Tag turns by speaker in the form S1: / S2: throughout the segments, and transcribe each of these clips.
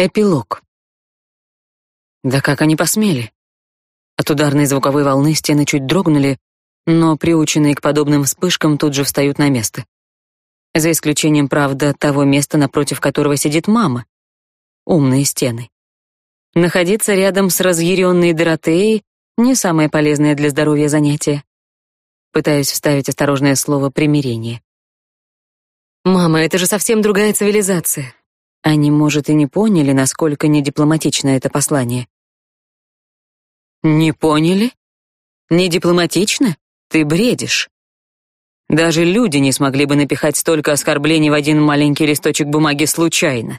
S1: Эпилог. Да как они посмели? От ударной звуковой волны стены чуть дрогнули, но приученные к подобным вспышкам тут же встают на место. За исключением, правда, того места, напротив которого сидит мама. Умные стены. Находиться рядом с разъяренной Доротеей — не самое полезное для здоровья занятие. Пытаюсь вставить осторожное слово «примирение». «Мама, это же совсем другая цивилизация. Они, может, и не поняли, насколько недипломатично это послание. Не поняли? Не дипломатично? Ты бредишь. Даже люди не смогли бы напихать столько оскорблений в один маленький листочек бумаги случайно.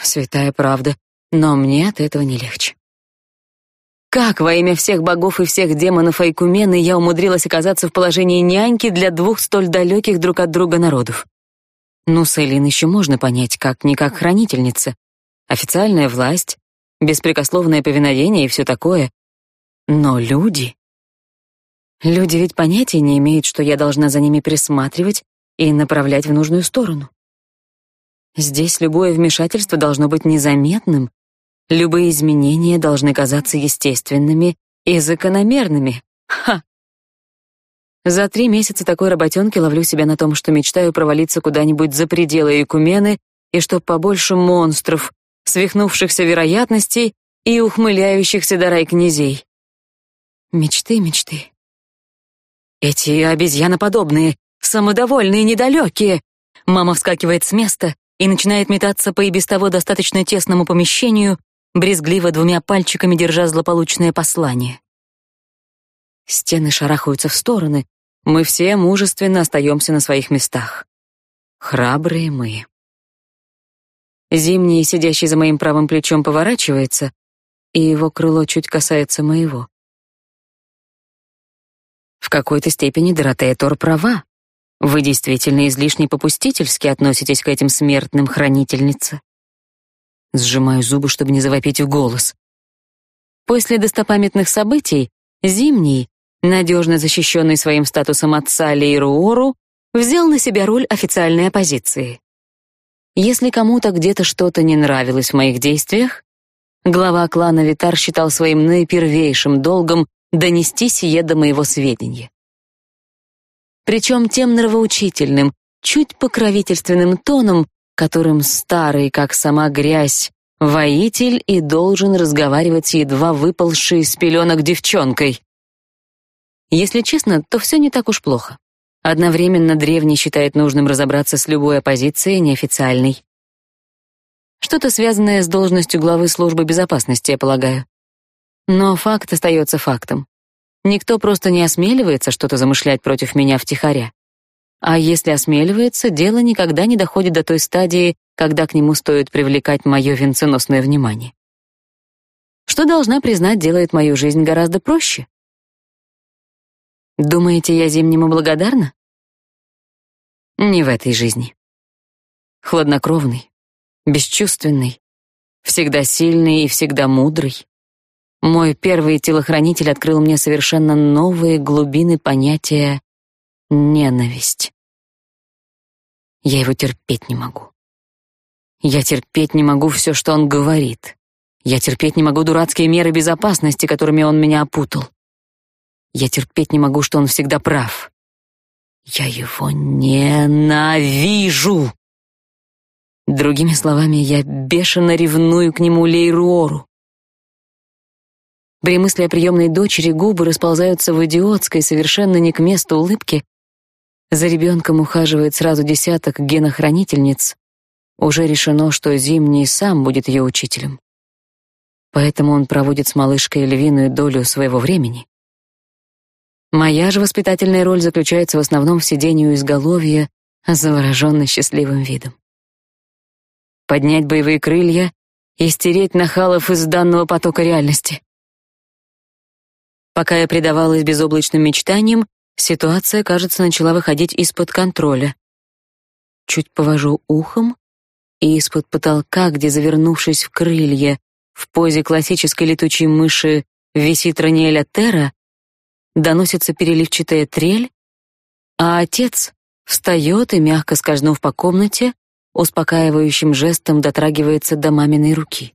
S1: Святая правда, но мне от этого не легче. Как во имя всех богов и всех демонов Айкумены я умудрилась оказаться в положении няньки для двух столь далеких друг от друга народов? Ну, Селин еще можно понять, как не как хранительница. Официальная власть, беспрекословное повиновение и все такое. Но люди... Люди ведь понятия не имеют, что я должна за ними присматривать и направлять в нужную сторону. Здесь любое вмешательство должно быть незаметным, любые изменения должны казаться естественными и закономерными. За три месяца такой работенки ловлю себя на том, что мечтаю провалиться куда-нибудь за пределы Экумены и чтоб побольше монстров, свихнувшихся вероятностей и ухмыляющихся до рай князей. Мечты, мечты. Эти обезьяноподобные, самодовольные, недалекие. Мама вскакивает с места и начинает метаться по и без того достаточно тесному помещению, брезгливо двумя пальчиками держа злополучное послание. Стены шарахаются в стороны. Мы все мужественно остаемся на своих местах. Храбрые мы. Зимний, сидящий за моим правым плечом, поворачивается, и его крыло чуть касается моего. В какой-то степени Доротея Тор права. Вы действительно излишне попустительски относитесь к этим смертным хранительнице. Сжимаю зубы, чтобы не завопить в голос. После достопамятных событий Зимний, надежно защищенный своим статусом отца Лейруору, взял на себя роль официальной оппозиции. Если кому-то где-то что-то не нравилось в моих действиях, глава клана Витар считал своим наипервейшим долгом донести сие до моего сведения. Причем тем нравоучительным, чуть покровительственным тоном, которым старый, как сама грязь, воитель и должен разговаривать с едва выползшей из пеленок девчонкой. Если честно, то все не так уж плохо. Одновременно древний считает нужным разобраться с любой оппозицией неофициальной. Что-то связанное с должностью главы службы безопасности, я полагаю. Но факт остается фактом. Никто просто не осмеливается что-то замышлять против меня втихаря. А если осмеливается, дело никогда не доходит до той стадии, когда к нему стоит привлекать мое венценосное внимание. Что должна признать, делает мою жизнь гораздо проще. Думаете, я Зимнему благодарна? Не в этой жизни. Хладнокровный, бесчувственный, всегда сильный и всегда мудрый. Мой первый телохранитель открыл мне совершенно новые глубины понятия ненависть. Я его терпеть не могу. Я терпеть не могу все, что он говорит. Я терпеть не могу дурацкие меры безопасности, которыми он меня опутал. Я терпеть не могу, что он всегда прав. Я его ненавижу. Другими словами, я бешено ревную к нему Лейруору. При мысли о приемной дочери губы расползаются в идиотской, совершенно не к месту улыбке. За ребенком ухаживает сразу десяток генохранительниц. Уже решено, что Зимний сам будет ее учителем. Поэтому он проводит с малышкой львиную долю своего времени. Моя же воспитательная роль заключается в основном в сидении у изголовья, завороженно счастливым видом. Поднять боевые крылья и стереть нахалов из данного потока реальности. Пока я предавалась безоблачным мечтаниям, ситуация, кажется, начала выходить из-под контроля. Чуть повожу ухом, и из-под потолка, где, завернувшись в крылья, в позе классической летучей мыши висит Раниэля Терра, доносится переливчатая трель, а отец встает и, мягко скользнув по комнате, успокаивающим жестом дотрагивается до маминой руки.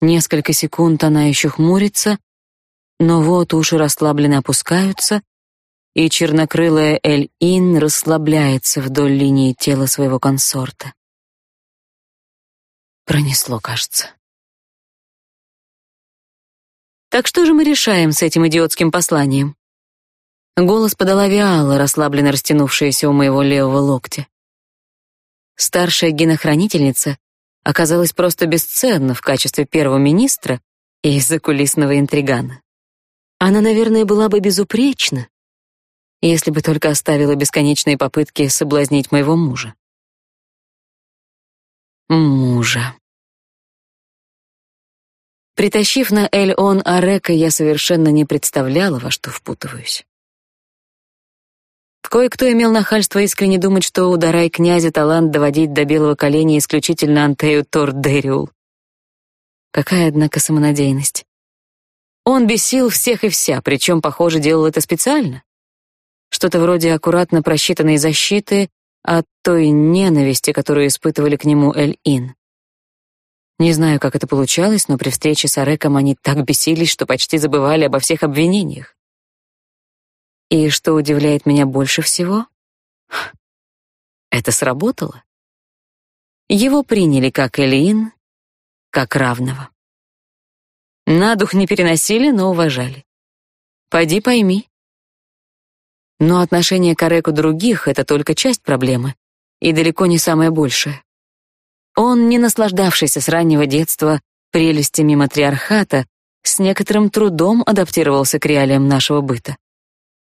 S1: Несколько секунд она еще хмурится, но вот уши расслабленно опускаются, и чернокрылая Эль-Ин расслабляется вдоль линии тела своего консорта. Пронесло, кажется. Так что же мы решаем с этим идиотским посланием? Голос подала Виала, расслабленно растянувшаяся у моего левого локтя. Старшая генохранительница оказалась просто бесценна в качестве первого министра и закулисного интригана. Она, наверное, была бы безупречна, если бы только оставила бесконечные попытки соблазнить моего мужа. Мужа. Притащив на Эль-Он Арека, я совершенно не представляла, во что впутываюсь. Кое-кто имел нахальство искренне думать, что у князя талант доводить до белого коленя исключительно Антею Тордериул. Какая, однако, самонадеянность. Он бесил всех и вся, причем, похоже, делал это специально. Что-то вроде аккуратно просчитанной защиты от той ненависти, которую испытывали к нему Эль-Ин. Не знаю, как это получалось, но при встрече с Ареком они так бесились, что почти забывали обо всех обвинениях. И что удивляет меня больше всего? Это сработало. Его приняли как Элиин, как равного. На дух не переносили, но уважали. Пойди пойми. Но отношение к Ареку других — это только часть проблемы, и далеко не самое большее. Он, не наслаждавшийся с раннего детства прелестями матриархата, с некоторым трудом адаптировался к реалиям нашего быта.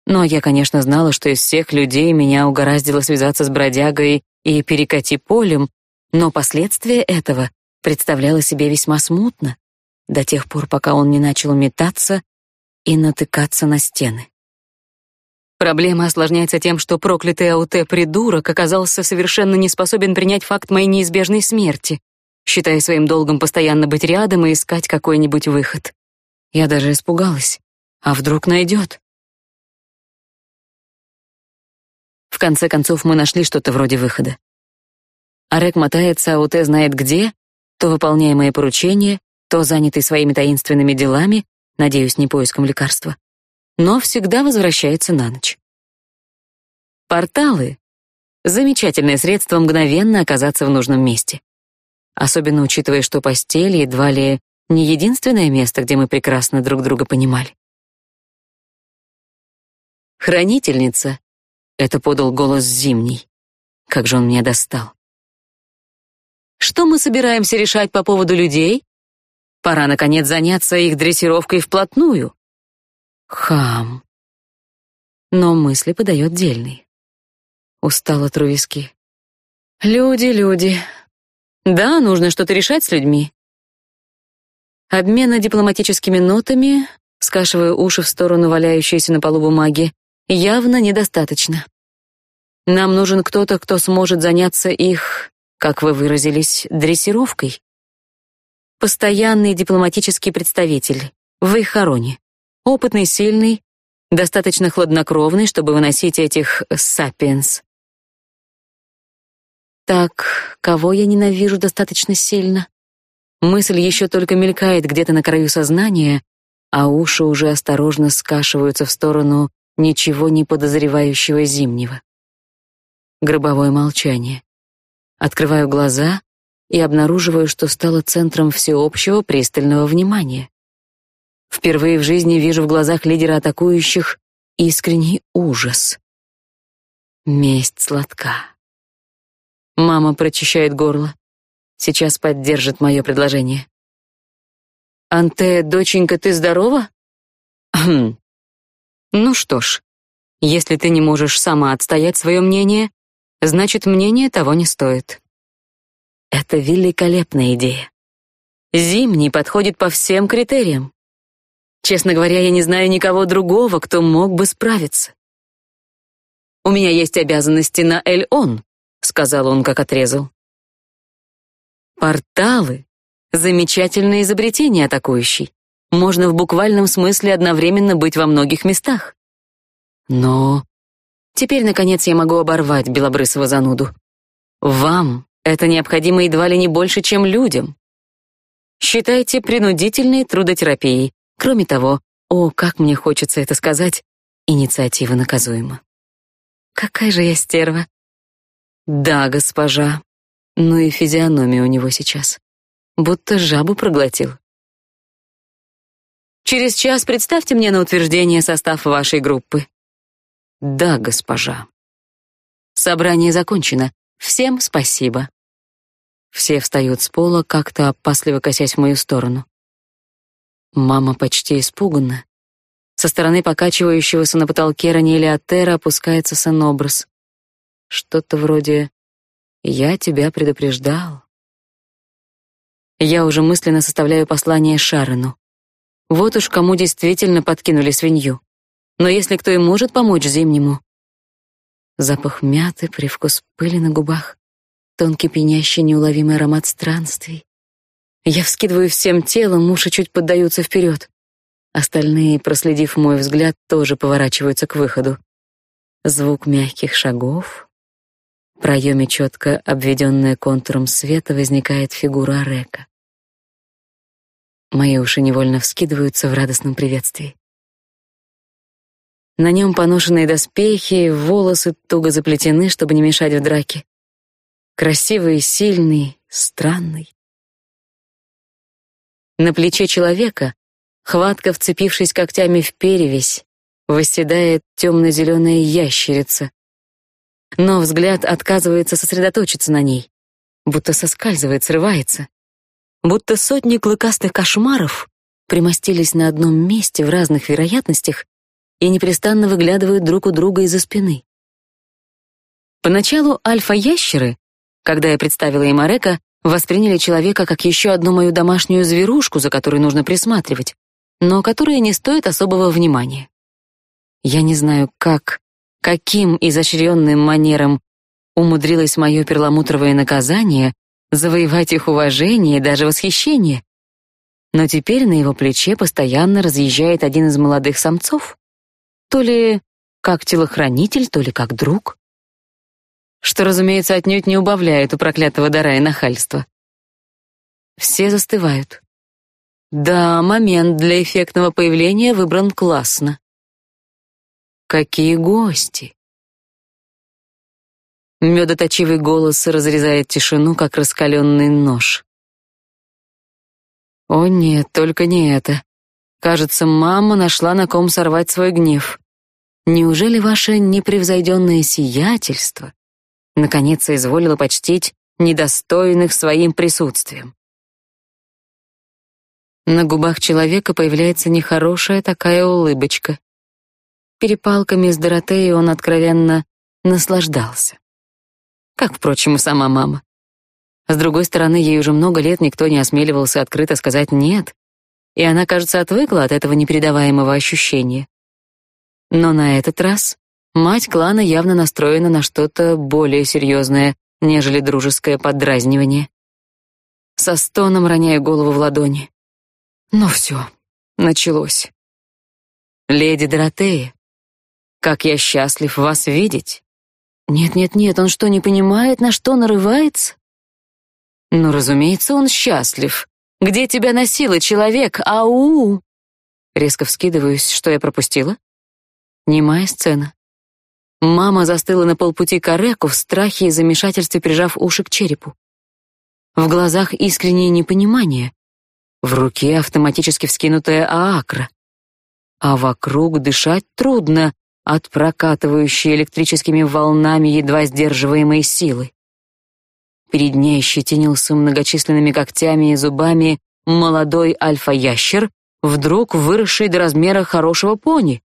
S1: Но я, конечно, знала, что из всех людей меня угораздило связаться с бродягой и перекати полем, но последствия этого представляла себе весьма смутно, до тех пор, пока он не начал метаться и натыкаться на стены. Проблема осложняется тем, что проклятый АУТ-придурок оказался совершенно не способен принять факт моей неизбежной смерти, считая своим долгом постоянно быть рядом и искать какой-нибудь выход. Я даже испугалась. А вдруг найдет? В конце концов, мы нашли что-то вроде выхода. Арек мотается, а УТ знает где, то выполняя мои поручения, то занятый своими таинственными делами, надеюсь, не поиском лекарства, но всегда возвращается на ночь. Порталы — замечательное средство мгновенно оказаться в нужном месте. Особенно учитывая, что постель едва ли не единственное место, где мы прекрасно друг друга понимали. Хранительница это подал голос Зимний. Как же он меня достал. Что мы собираемся решать по поводу людей? Пора, наконец, заняться их дрессировкой вплотную. Хам. Но мысли подает дельный. Устало тру виски. Люди, люди. Да, нужно что-то решать с людьми. Обмена дипломатическими нотами, скашивая уши в сторону валяющейся на полу бумаги, явно недостаточно. Нам нужен кто-то, кто сможет заняться их, как вы выразились, дрессировкой. Постоянный дипломатический представитель в их хороне. Опытный, сильный, достаточно хладнокровный, чтобы выносить этих сапиенс. Так, кого я ненавижу достаточно сильно? Мысль еще только мелькает где-то на краю сознания, а уши уже осторожно скашиваются в сторону ничего не подозревающего зимнего. Гробовое молчание. Открываю глаза и обнаруживаю, что стала центром всеобщего пристального внимания. Впервые в жизни вижу в глазах лидера атакующих искренний ужас. Месть сладка. Мама прочищает горло. Сейчас поддержит мое предложение. «Анте, доченька, ты здорова?» «Хм, ну что ж, если ты не можешь сама отстоять свое мнение, значит, мнение того не стоит. Это великолепная идея. Зимний подходит по всем критериям. Честно говоря, я не знаю никого другого, кто мог бы справиться. У меня есть обязанности на Эль-Он, сказал он, как отрезал. Порталы — замечательное изобретение атакующий можно в буквальном смысле одновременно быть во многих местах. Но теперь наконец я могу оборвать белобрысого зануду. Вам это необходимо едва ли не больше, чем людям. Считайте принудительной трудотерапией. Кроме того, о, как мне хочется это сказать, инициатива наказуема. Какая же я стерва. Да, госпожа. Ну и физиономия у него сейчас. Будто жабу проглотил. Через час представьте мне на утверждение состав вашей группы. Да, госпожа. Собрание закончено. Всем спасибо. Все встают с пола, как-то опасливо косясь в мою сторону. Мама почти испуганна. Со стороны покачивающегося на потолке Атера опускается сонобраз. Что-то вроде «Я тебя предупреждал». Я уже мысленно составляю послание Шарону. Вот уж кому действительно подкинули свинью. Но если кто и может помочь Зимнему... Запах мяты, привкус пыли на губах, тонкий пенящий неуловимый аромат странствий. Я вскидываю всем телом, уши чуть поддаются вперед. Остальные, проследив мой взгляд, тоже поворачиваются к выходу. Звук мягких шагов. В проеме четко обведенная контуром света возникает фигура Арека. Мои уши невольно вскидываются в радостном приветствии. На нем поношенные доспехи, волосы туго заплетены, чтобы не мешать в драке. Красивый, сильный, странный. На плече человека, хватко вцепившись когтями в перевязь, восседает темно-зеленая ящерица. Но взгляд отказывается сосредоточиться на ней, будто соскальзывает, срывается будто сотни клыкастых кошмаров примостились на одном месте в разных вероятностях и непрестанно выглядывают друг у друга из-за спины. Поначалу альфа-ящеры, когда я представила им Арека, восприняли человека как еще одну мою домашнюю зверушку, за которой нужно присматривать, но которая не стоит особого внимания. Я не знаю, как, каким изощренным манером умудрилось мое перламутровое наказание завоевать их уважение и даже восхищение. Но теперь на его плече постоянно разъезжает один из молодых самцов. То ли как телохранитель, то ли как друг. Что, разумеется, отнюдь не убавляет у проклятого дара и нахальства. Все застывают. Да, момент для эффектного появления выбран классно. Какие гости! Медоточивый голос разрезает тишину, как раскаленный нож. О нет, только не это. Кажется, мама нашла на ком сорвать свой гнев. Неужели ваше непревзойденное сиятельство наконец изволило почтить недостойных своим присутствием? На губах человека появляется нехорошая такая улыбочка. Перепалками с Доротеей он откровенно наслаждался как, впрочем, и сама мама. С другой стороны, ей уже много лет никто не осмеливался открыто сказать «нет», и она, кажется, отвыкла от этого непередаваемого ощущения. Но на этот раз мать клана явно настроена на что-то более серьезное, нежели дружеское поддразнивание. Со стоном роняя голову в ладони. Ну все, началось. Леди Доротея, как я счастлив вас видеть. Нет-нет-нет, он что, не понимает, на что нарывается? Ну, разумеется, он счастлив. Где тебя носило, человек? Ау! Резко вскидываюсь, что я пропустила? Немая сцена. Мама застыла на полпути к Ареку в страхе и замешательстве, прижав уши к черепу. В глазах искреннее непонимание. В руке автоматически вскинутая аакра. А вокруг дышать трудно, от прокатывающей электрическими волнами едва сдерживаемой силы. Перед ней щетинился многочисленными когтями и зубами молодой альфа-ящер, вдруг выросший до размера хорошего пони.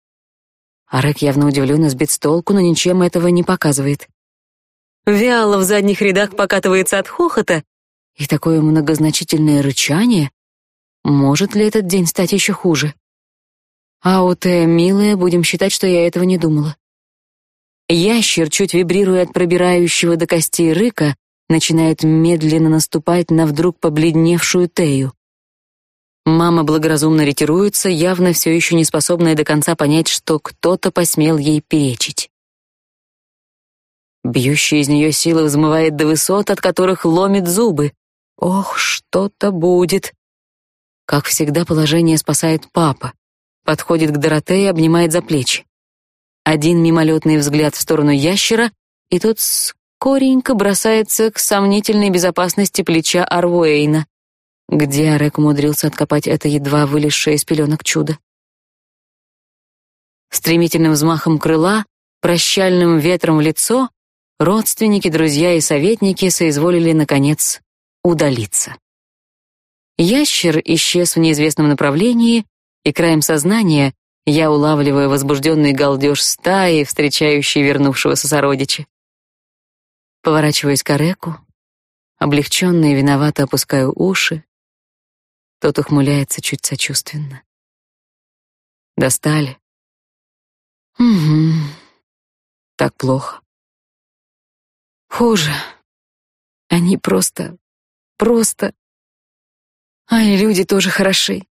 S1: Арек явно удивлен и сбит с толку, но ничем этого не показывает. Вяло в задних рядах покатывается от хохота, и такое многозначительное рычание. Может ли этот день стать еще хуже? Ауте, милая, будем считать, что я этого не думала. Ящер, чуть вибрируя от пробирающего до костей рыка, начинает медленно наступать на вдруг побледневшую Тею. Мама благоразумно ретируется, явно все еще не способная до конца понять, что кто-то посмел ей перечить. Бьющая из нее сила взмывает до высот, от которых ломит зубы. Ох, что-то будет. Как всегда, положение спасает папа. Подходит к Доротее обнимает за плечи. Один мимолетный взгляд в сторону ящера, и тот скоренько бросается к сомнительной безопасности плеча Арвуэйна. Где Арек умудрился откопать это едва вылезшее из пеленок чудо? Стремительным взмахом крыла, прощальным ветром в лицо, родственники, друзья и советники соизволили, наконец, удалиться. Ящер исчез в неизвестном направлении, и краем сознания я улавливаю возбужденный галдеж стаи, встречающей вернувшегося сородича. Поворачиваюсь к Ареку, облегченно и виновато опускаю уши. Тот ухмыляется чуть сочувственно. Достали. Угу. Так плохо. Хуже. Они просто... просто... А и люди тоже хороши.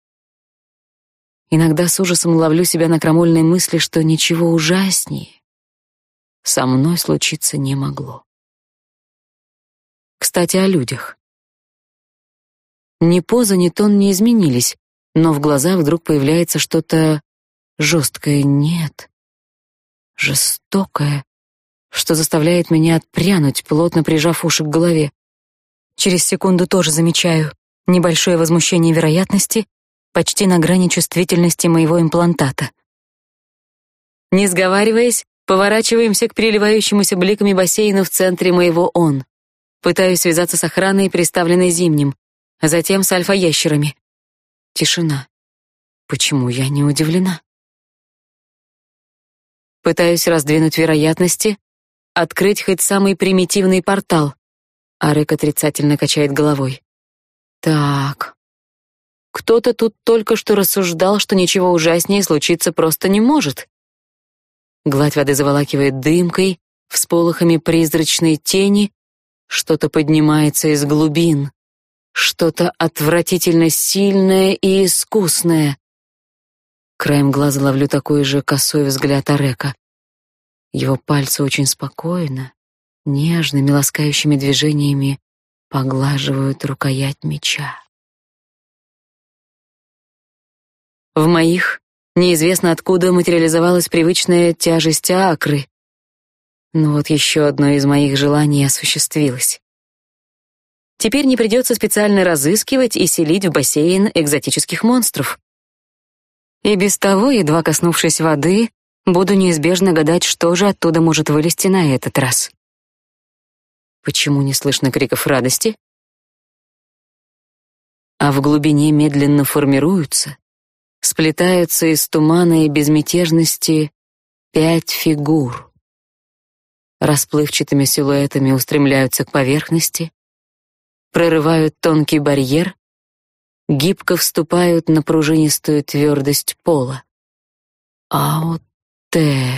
S1: Иногда с ужасом ловлю себя на крамольной мысли, что ничего ужаснее со мной случиться не могло. Кстати, о людях. Ни поза, ни тон не изменились, но в глазах вдруг появляется что-то жесткое. Нет жестокое, что заставляет меня отпрянуть, плотно прижав уши к голове. Через секунду тоже замечаю небольшое возмущение вероятности, почти на грани чувствительности моего имплантата. Не сговариваясь, поворачиваемся к переливающемуся бликами бассейну в центре моего «он». Пытаюсь связаться с охраной, приставленной зимним, а затем с альфа-ящерами. Тишина. Почему я не удивлена? Пытаюсь раздвинуть вероятности, открыть хоть самый примитивный портал. Арек отрицательно качает головой. Так. Кто-то тут только что рассуждал, что ничего ужаснее случиться просто не может. Гладь воды заволакивает дымкой, всполохами призрачной тени, что-то поднимается из глубин, что-то отвратительно сильное и искусное. Краем глаза ловлю такой же косой взгляд Арека. Его пальцы очень спокойно, нежными ласкающими движениями поглаживают рукоять меча. В моих неизвестно откуда материализовалась привычная тяжесть акры. Но вот еще одно из моих желаний осуществилось. Теперь не придется специально разыскивать и селить в бассейн экзотических монстров. И без того, едва коснувшись воды, буду неизбежно гадать, что же оттуда может вылезти на этот раз. Почему не слышно криков радости? А в глубине медленно формируются, сплетаются из тумана и безмятежности пять фигур. Расплывчатыми силуэтами устремляются к поверхности, прорывают тонкий барьер гибко вступают на пружинистую твердость пола. Ауте.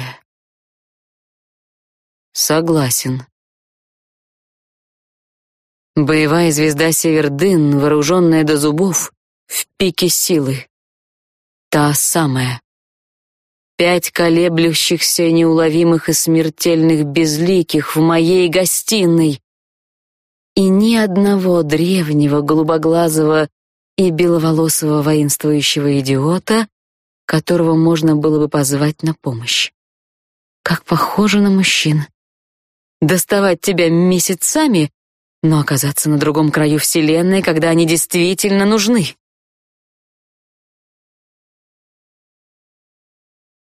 S1: Согласен. Боевая звезда Севердын, вооруженная до зубов, в пике силы. Та самая. Пять колеблющихся, неуловимых и смертельных безликих в моей гостиной. И ни одного древнего голубоглазого и беловолосого воинствующего идиота, которого можно было бы позвать на помощь. Как похоже на мужчин. Доставать тебя месяцами, но оказаться на другом краю вселенной, когда они действительно нужны.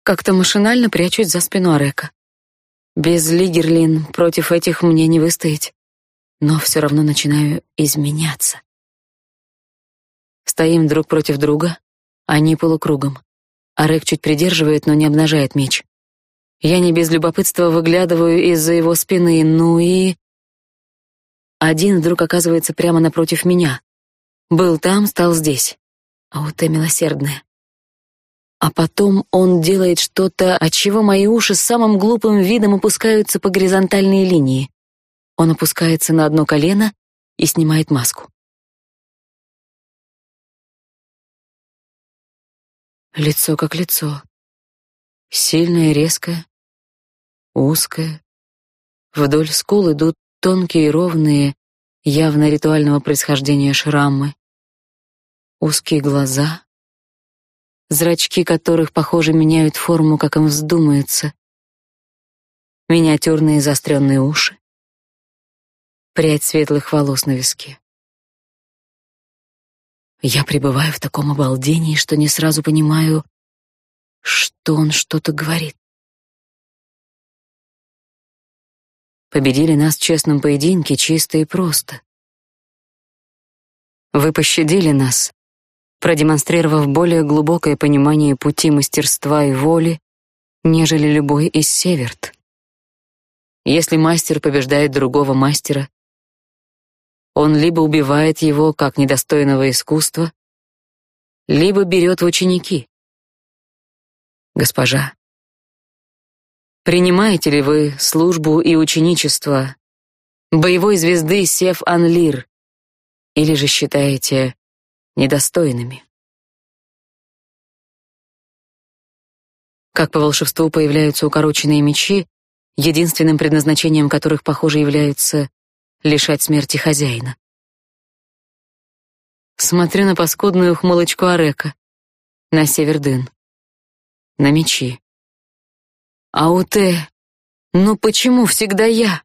S1: Как-то машинально прячусь за спину Арека. Без Лигерлин против этих мне не выстоять, но все равно начинаю изменяться. Стоим друг против друга, они полукругом. Арек чуть придерживает, но не обнажает меч. Я не без любопытства выглядываю из-за его спины, ну и... Один вдруг оказывается прямо напротив меня. Был там, стал здесь. А вот и милосердная. А потом он делает что-то, от чего мои уши самым глупым видом опускаются по горизонтальной линии. Он опускается на одно колено и снимает маску. Лицо как лицо. Сильное, резкое, узкое, Вдоль скул идут тонкие, ровные, явно ритуального происхождения шрамы. Узкие глаза, зрачки которых, похоже, меняют форму, как им вздумается. Миниатюрные заостренные уши. Прядь светлых волос на виске. Я пребываю в таком обалдении, что не сразу понимаю, что он что-то говорит. Победили нас в честном поединке чисто и просто. Вы пощадили нас, продемонстрировав более глубокое понимание пути мастерства и воли, нежели любой из северт. Если мастер побеждает другого мастера, он либо убивает его как недостойного искусства, либо берет в ученики. Госпожа, принимаете ли вы службу и ученичество боевой звезды Сев Анлир, или же считаете недостойными? Как по волшебству появляются укороченные мечи, единственным предназначением которых, похоже, является лишать смерти хозяина. Смотрю на паскудную ухмылочку Арека, на Севердын, на мечи. Ауте, ну почему всегда я?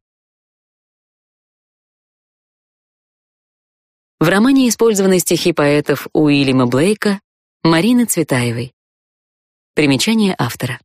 S1: В романе использованы стихи поэтов Уильяма Блейка, Марины Цветаевой. Примечание автора.